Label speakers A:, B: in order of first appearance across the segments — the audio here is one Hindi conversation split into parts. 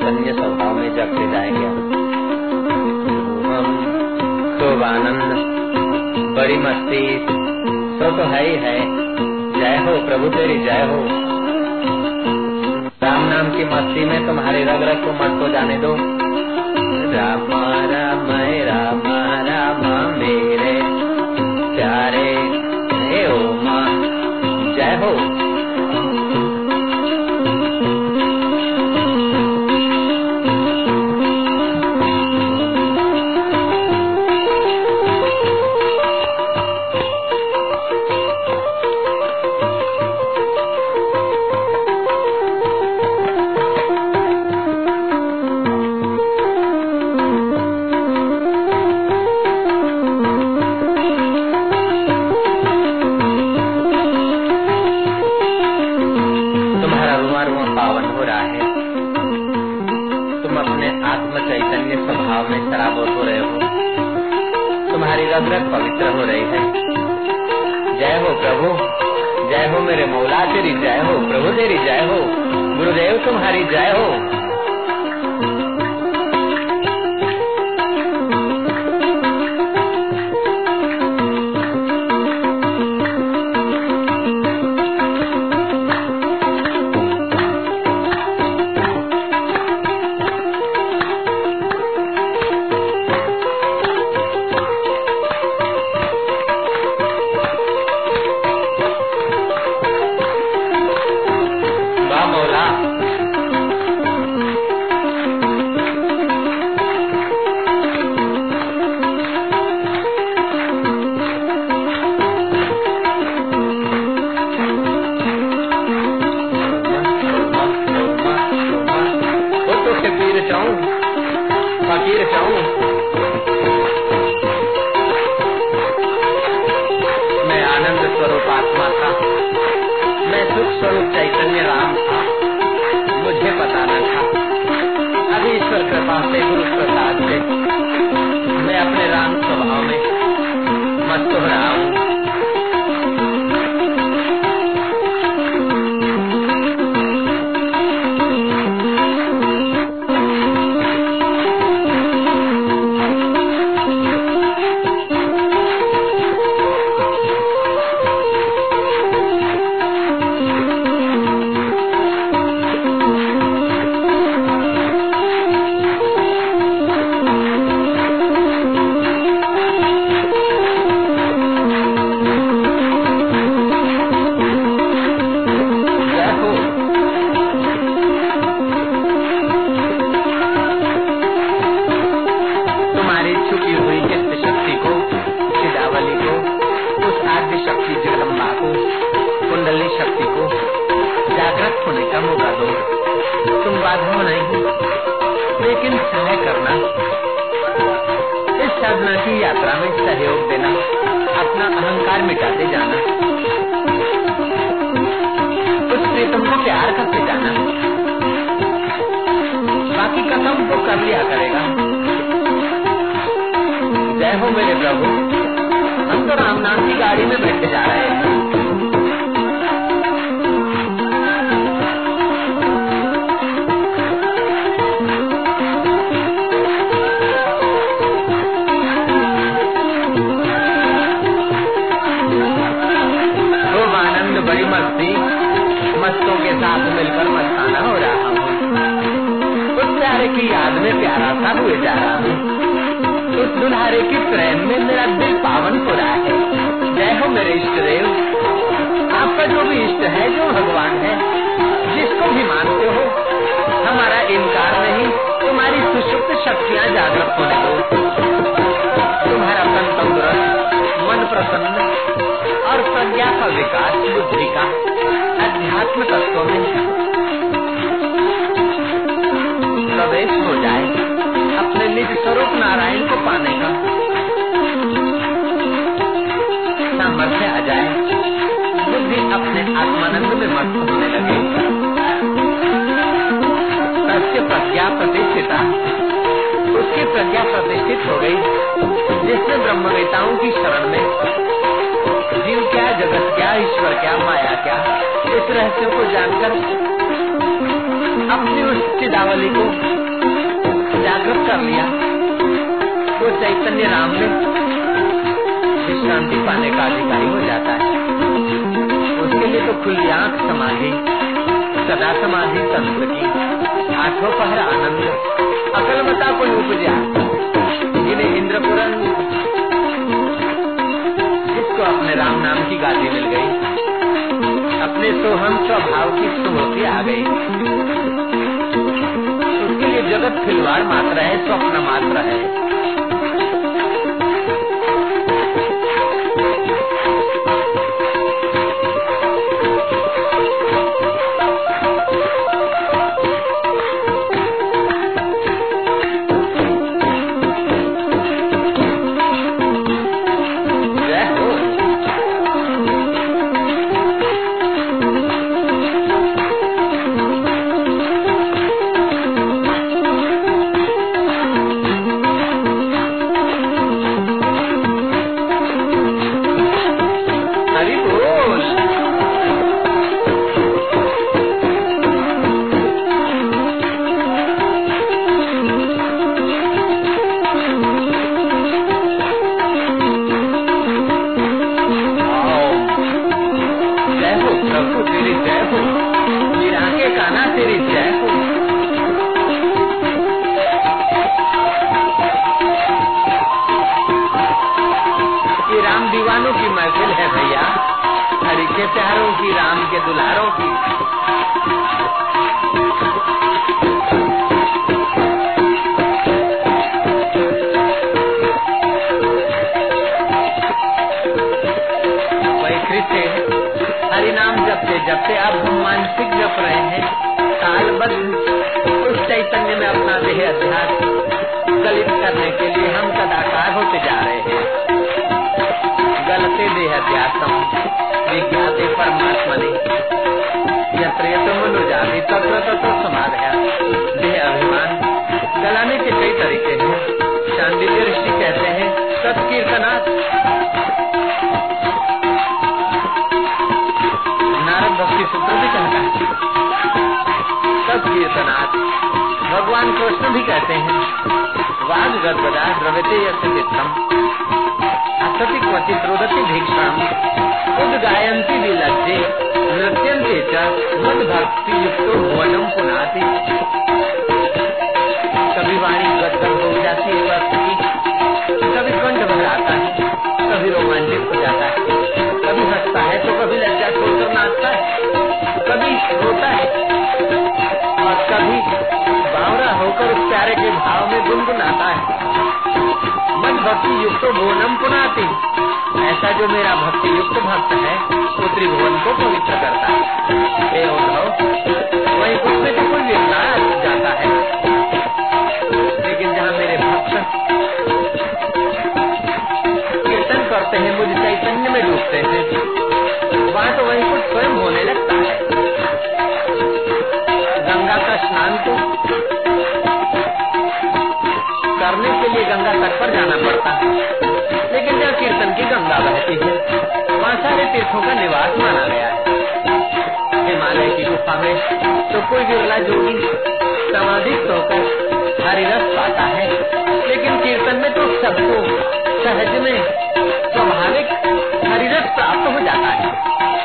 A: चैतन्य स्वभाव में जगते जाएँगे हम खूब आनंद, बड़ी मस्ती सब तो है ही है। जय हो प्रभु, तेरी जय हो। राम नाम की मस्ती में तुम्हारे रग रग को मत को जाने दो। राम तेरी जय हो। गुरुदेव तुम्हारी जय हो। हो मेरे प्रभु। हम तो राम नाम की गाड़ी में बैठे जा रहे हैं। आनंद, बड़ी मस्ती। के साथ मिलकर हो रहा हूँ। प्यारे की याद में प्यारा सा हुए जा रहा हूँ। उस दुल्हारे की प्रेम में मेरा दिल पावन हो रहा है? जय हो मेरे इष्ट देव। आपका जो भी इष्ट है, जो भगवान है, जिसको भी मानते हो, हमारा इनकार नहीं, तुम्हारी सुषुप्त शक्तियाँ जागृत होने दो। तुम्हारा तन तंदुरुस्त मन प्रसन्न और प्रज्ञा का विकास बुद्धि का अध्यात्म तत्व में प्रवेश हो जाए। निज स्वरूप नारायण को पाने का सामर्थ्य आ जाए, बुद्धि अपने आत्मानंद में मस्त होने लगे। सत्य प्रज्ञा प्रतिष्ठिता उसकी प्रज्ञा प्रतिष्ठित हो गई जिस जिसने ब्रह्मवेताओं की शरण में, जीव क्या, जगत क्या, ईश्वर क्या, माया क्या, इस रहस्य को जानकर अपनी उस चिदावली को जागृत कर लिया। वो चैतन्य राम में विश्रांति पाने का अधिकारी हो जाता है। उसके लिए तो खुली आँख समाधि, सदा समाधि तंत्र की आठों पहर आनंद। अकलमता कोई उपजा। जिन्हें इंद्रपुरन जिसको अपने राम नाम की गादी मिल गई, अपने सोहम स्वभाव की सुमति आ गई। जगत खिलवाड़ मात्र है स्वप्न मात्र है। है ना। नारद भक्ति सूत्र भी कहता है। सब कीर्तनाथ तो भगवान कृष्ण भी कहते हैं, वाग गर्भदा द्रवते यम असतिक वती त्रोदति भीक्षण उद गायंती भी लज्जे नृत्यंते चुद भक्ति युक्त भुवनम पुनाती। कभी वाणी गदगद हो जाती है भक्ति कभी कंठ आता है, कभी रोमांटिक हो जाता है, कभी हंसता है तो कभी लज्जा छोड़कर नाचता है, कभी रोता है, और कभी बावरा होकर उस प्यारे के भाव में गुनगुनाता है। मन भक्ति युक्त भुवनम पुनाती, ऐसा जो मेरा भक्ति युक्त भक्त है वो त्रिभुवन को पवित्र करता है। रहने दी वहाँ तो वही कुछ स्वयं होने लगता है। गंगा का स्नान तो करने के लिए गंगा तट पर जाना पड़ता है। लेकिन जहाँ कीर्तन की गंगा बहती है, वहाँ सारे तीर्थों का निवास माना गया है। हिमालय की गुफा में तो कोई बिरला जोगी समाधि तो होकर हरिरस पाता है। लेकिन कीर्तन में तो सबको सहज में, स्वाभाविक जाता है।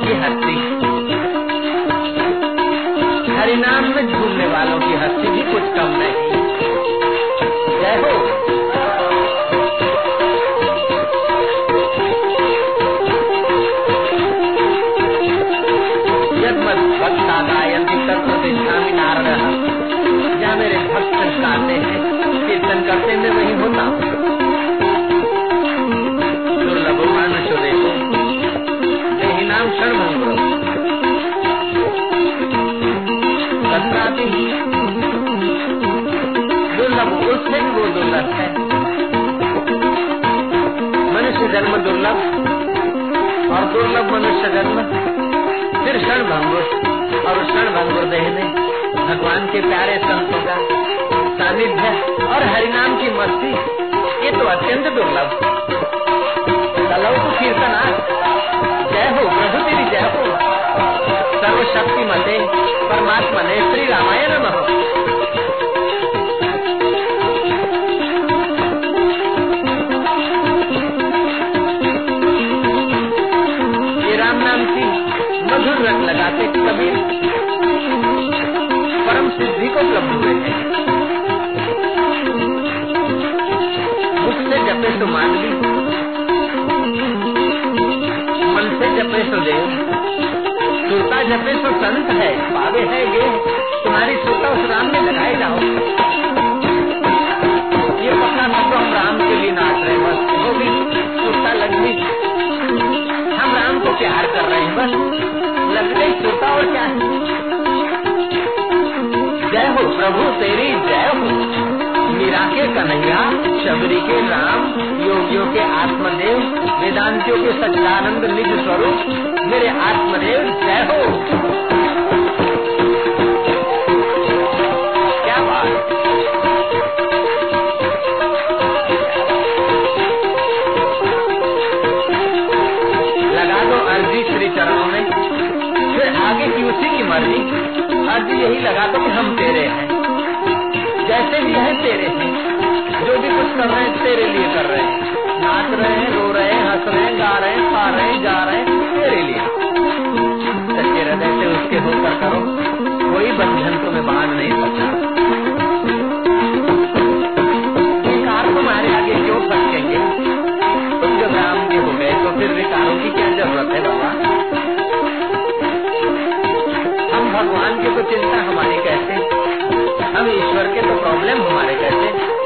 A: की हस्ती। हरिनाम में झूमने वालों की हस्ती भी कुछ कम नहीं। दुर्लभ उससे भी वो दुर्लभ है। मनुष्य जन्म दुर्लभ और दुर्लभ मनुष्य जन्म फिर क्षण भंगुर और क्षण भंगुर देहने। भगवान के प्यारे संतों का सानिध्य और हरिनाम की मस्ती, ये तो अत्यंत दुर्लभ। चलो कीर्तन जय हो, प्रभु तेरी जय हो। सर्वशक्ति मते परमात्मा ने श्री रामायण हो पावे है ये। तुम्हारी सुरता उस राम में लगाए जाओ ये पक्का न तो हम राम के लिए नाच रहे बस वो भी सुरता लग हम राम को प्यार कर रहे हैं, बस। लग गई और क्या जय हो प्रभु, तेरी जय हो। मीरा के कन्हैया, शबरी के राम, योगियों के आत्मदेव, वेदांतियों के सच्चानंद निज स्वरूप, मेरे आत्मदेव जय हो। मर्ज़ी अर्जी यही लगा दो कि हम तेरे हैं। जैसे भी हैं तेरे हैं। जो भी कुछ कर रहे हैं तेरे लिए कर रहे हैं। नाच रहे हैं, रो रहे हैं, हंस रहे हैं, गा रहे हैं खा रहे हैं, जा रहे हैं, तेरे लिए। सच्चे हृदय से उसके होकर करो। कोई बंधन तुम्हें बाँध नहीं सकता। हो गए तो की क्या ज़रूरत है बाबा? हम भगवान के तो चिंता हमारे कैसे? हम ईश्वर के तो प्रॉब्लम हमारे कैसे?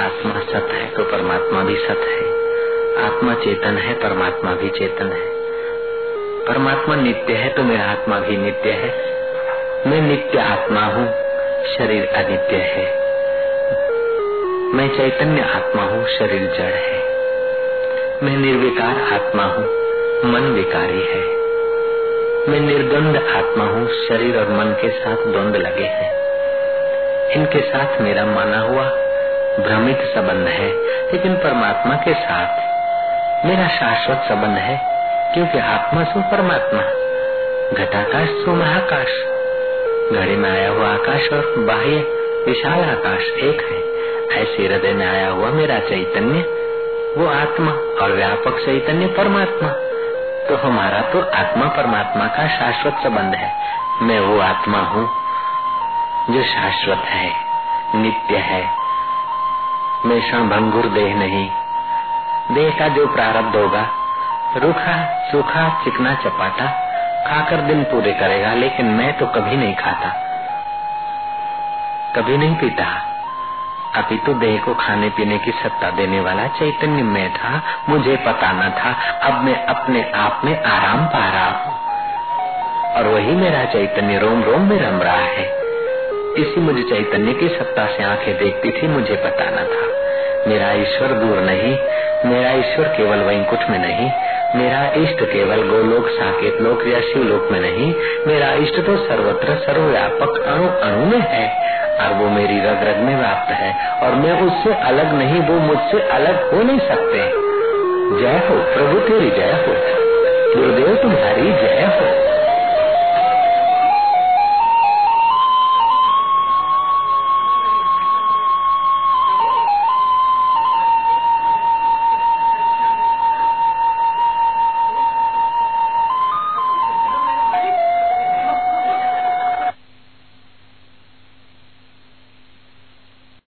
A: आत्मा सत है तो परमात्मा भी सत है। आत्मा चेतन है, परमात्मा भी चेतन है। परमात्मा नित्य है तो मेरा आत्मा भी नित्य है। मैं नित्य आत्मा हूँ, शरीर अनित्य है। मैं चैतन्य आत्मा हूँ, शरीर जड़ है। मैं निर्विकार आत्मा हूँ, मन विकारी है। मैं निर्द्वंद आत्मा हूँ, शरीर और मन के साथ द्वंद लगे हैं। इनके साथ मेरा माना हुआ भ्रमित संबंध है, लेकिन परमात्मा के साथ मेरा शाश्वत संबंध है, क्योंकि आत्मा सु परमात्मा। घटाकाश सु महाकाश। घड़ी में आया हुआ आकाश और बाह्य विशाल आकाश एक है। ऐसे हृदय में आया हुआ मेरा चैतन्य, वो आत्मा और व्यापक चैतन्य परमात्मा। तो हमारा तो आत्मा परमात्मा का शाश्वत संबंध है। मैं वो आत्मा हूँ जो शाश्वत है, नित्य है में भंगुर देह नहीं। देह का जो प्रारब्ध होगा, रूखा, सूखा, चिकना चपाटा खाकर दिन पूरे करेगा, लेकिन मैं तो कभी नहीं खाता। कभी नहीं पीता। अभी तो देह को खाने पीने की सत्ता देने वाला चैतन्य में था, मुझे पता न था। अब मैं अपने आप में आराम पा रहा हूँ। और वही मेरा चैतन्य रोम रोम में रम रहा है। इसी मुझे चैतन्य की सत्ता से आँखें देखती थी, मुझे पता न था। मेरा ईश्वर दूर नहीं, मेरा ईश्वर केवल वैंकुट में नहीं, मेरा इष्ट केवल गोलोक, साकेत लोक या शिवलोक में नहीं, मेरा इष्ट तो सर्वत्र सर्वव्यापक अणु अणु में है, और वो मेरी रग रग में व्याप्त है, और मैं उससे अलग नहीं, वो मुझसे अलग हो नहीं सकते। जय हो प्रभु, तेरी जय हो गुरुदेव तुम्हारी जय हो।